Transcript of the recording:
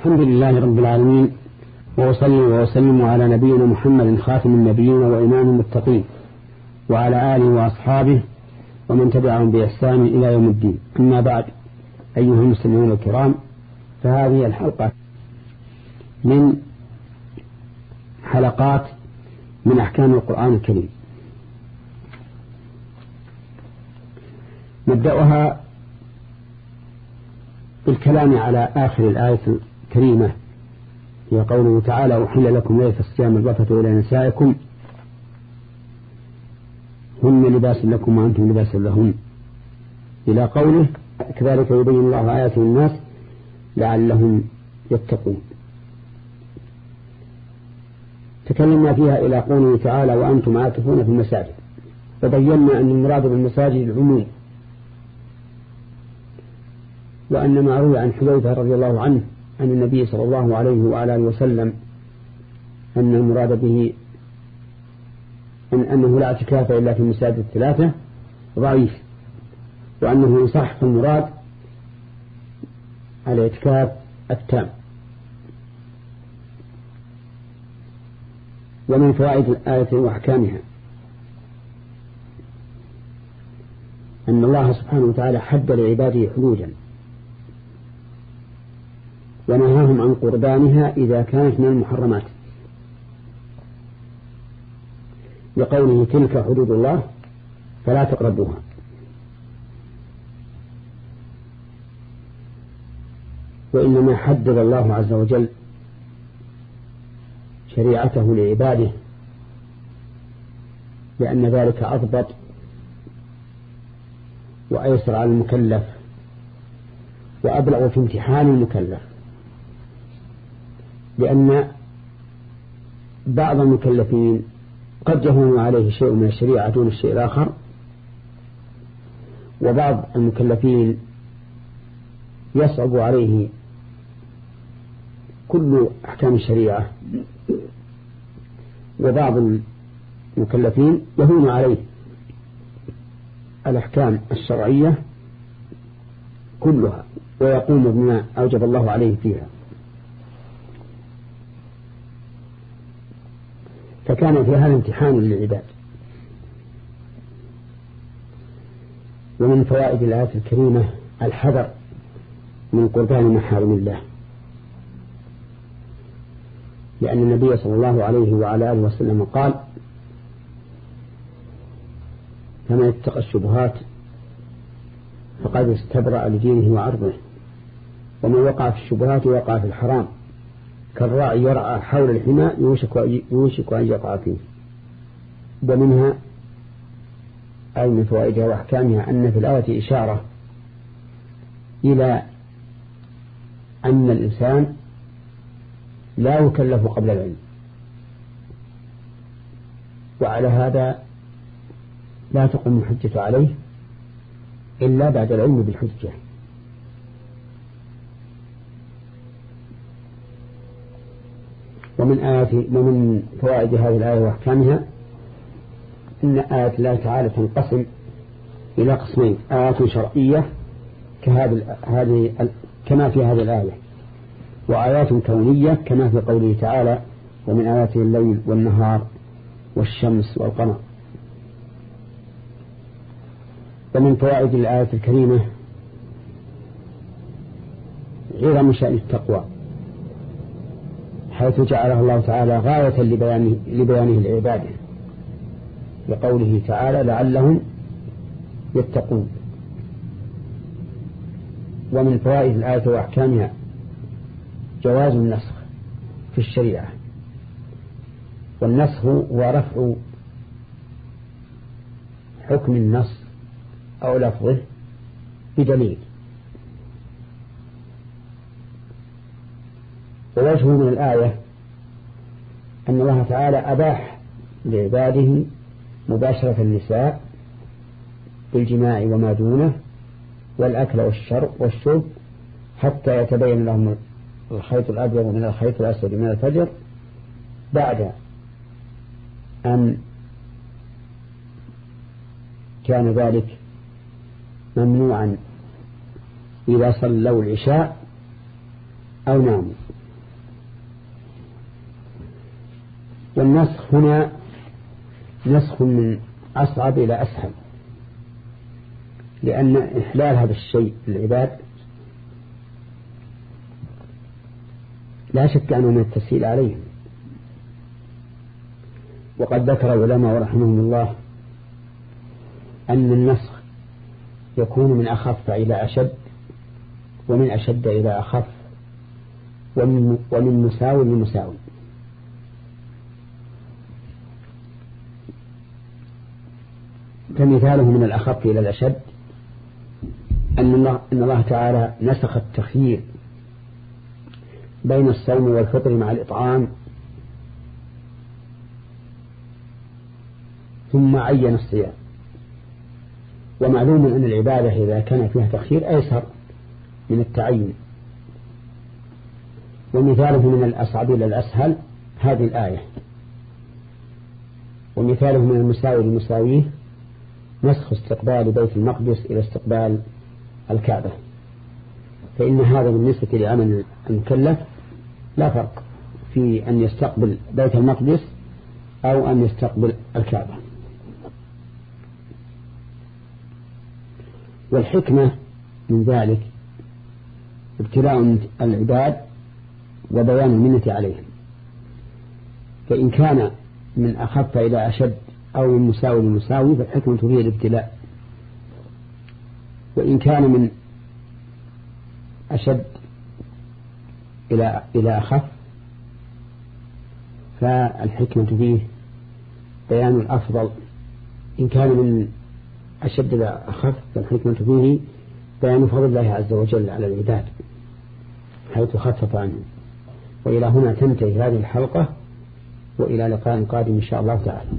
الحمد لله رب العالمين وأصلي وأسلم على نبينا محمد خاتم النبيين وإمام المتقين وعلى آله وأصحابه ومن تبعهم بإحسان إلى يوم الدين. أما بعد أيها المسلمون الكرام فهذه الحلقة من حلقات من أحكام القرآن الكريم. نبدأها بالكلام على آخر الآية الكريمة هي قوله تعالى أحل لكم ليلة الصيام الرفث إلى نسائكم. هن لباس لكم وأنتم لباس لهن إلى قوله كذلك يبين الله آياته للناس لعلهم يتقون. تكلمنا فيها إلى قوله تعالى وأنتم عاكفون في المساجد. وبينا أن المراد بالمساجد العموم. وأن ما روي عن حذيفة رضي الله عنه عن النبي صلى الله عليه وعلى آله وسلم أن المراد به أن أنه لا اعتكاف إلا في المساجد الثلاثة ضعيف وأنه يصح المراد الاعتكاف التام. ومن فوائد الآية وأحكامها أن الله سبحانه وتعالى حد لعباده حدودا. ونهاهم عن قربانها إذا كانت من المحرمات. لقوله تلك حدود الله فلا تقربوها. وإنما حدد الله عز وجل شريعته لعباده لأن ذلك أضبط وأيسر على المكلف وأبلغ في امتحان المكلف. لأن بعض المكلفين قد يهون عليه شيء من الشريعة دون الشيء الآخر وبعض المكلفين يصعب عليه كل أحكام الشريعة وبعض المكلفين يهون عليه الأحكام الشرعية كلها ويقوم بما أوجب الله عليه فيها. فكان في هذا امتحان للعباد. ومن فوائد الآية الكريمة الحذر من قربان محارم الله. لأن النبي صلى الله عليه وعلى آله وسلم قال فمن اتقى الشبهات فقد استبرأ لدينه وعرضه ومن وقع في الشبهات وقع في الحرام. كالراعي يرعى حول الحمى يوشك, يوشك أن يقع فيه. ومنها أي من فوائدها وأحكامها أن في الآية إشارة إلى أن الإنسان لا يكلف قبل العلم. وعلى هذا لا تقوم الحجة عليه إلا بعد العلم بالحجة. ومن آيات ومن فوائد هذه الآية وأحكامها أن آيات الله تعالى تنقسم إلى قسمين. آيات شرعية كهذه هذه كما في هذه الآية وآيات كونية كما في قوله تعالى ومن آياته الليل والنهار والشمس والقمر ومن فوائد الآية الكريمة عظم شأن التقوى. حيث جعله الله تعالى غاية لبيانه, لبيانه لعباده لقوله تعالى لعلهم يتقون. ومن فوائد الآية وأحكامها جواز النسخ في الشريعة. والنسخ هو رفع حكم النص أو لفظه بدليل. ووجه من الآية أن الله تعالى أباح لعباده مباشرة النساء بالجماع وما دونه والأكل والشرب حتى يتبين لهم الخيط الأبيض من الخيط الأسود من الفجر بعد أن كان ذلك ممنوعا إذا صلوا العشاء أو ناموا. والنسخ هنا نسخ من أصعب إلى أسهل لأن إحلال هذا الشيء للعباد لا شك أنه من التسهيل عليهم. وقد ذكر العلماء رحمهم الله أن النسخ يكون من أخف إلى أشد ومن أشد إلى أخف ومن, ومن مساو لمساو فمثاله من الأخف إلى الأشد أن الله, أن الله تعالى نسخ التخيير بين الصوم والفطر مع الإطعام ثم عين الصيام. ومعلوم أن العبادة إذا كان فيها تخيير أيسر من التعين. ومثاله من الأصعب إلى الأسهل هذه الآية. ومثاله من المساوي لمساويه نسخ استقبال بيت المقدس إلى استقبال الكعبة. فإن هذا بالنسبة لعمل المكلف لا فرق في أن يستقبل بيت المقدس أو أن يستقبل الكعبة. والحكمة من ذلك ابتلاء العباد وبيان المنة عليهم. فإن كان من أخف إلى أشد أو من مساوي لمساوي فالحكمة هي الابتلاء. وإن كان من أشد إلى إلى أخف فالحكمة فيه بيان الأفضل. إن كان من أشد إلى أخف فالحكمة فيه بيان فضل الله عز وجل على العباد حيث خفف عنهم وإلى هنا تنتهي هذه الحلقة وإلى لقاء قادم إن شاء الله تعالى.